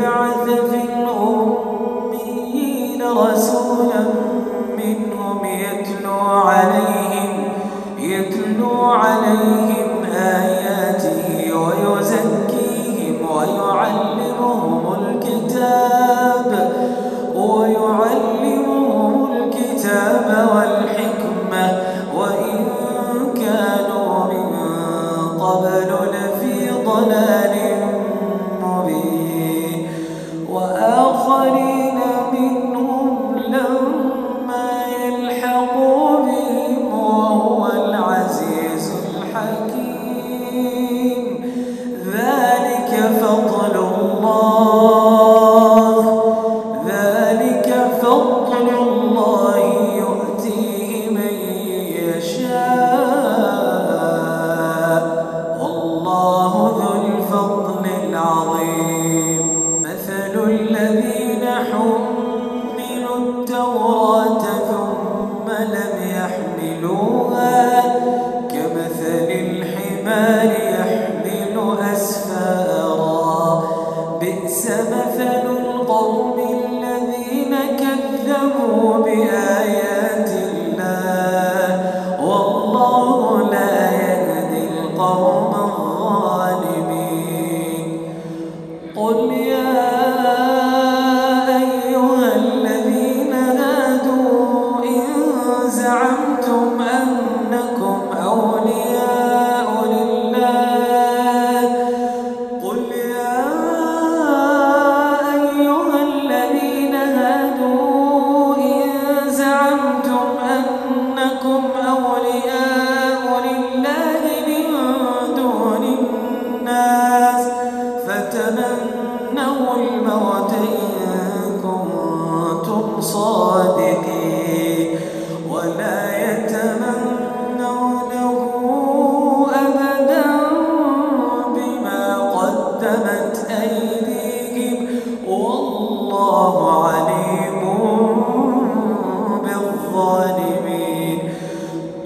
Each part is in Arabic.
بعث في الآخرين قوم الظالمين. قل يا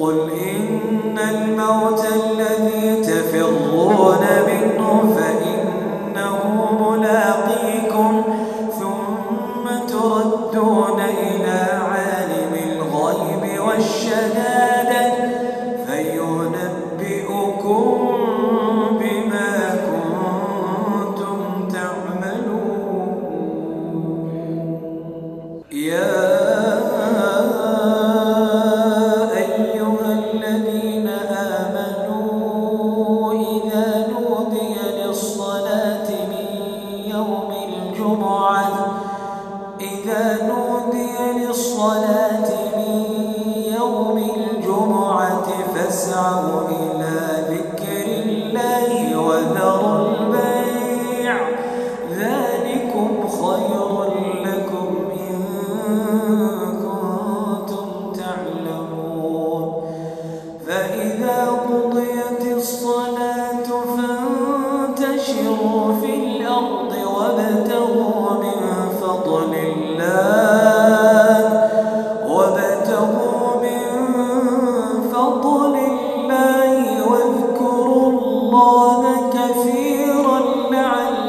قل إن الموت الذي تفرون به يسعى إلى واذكروا الله كثيرا لعلكم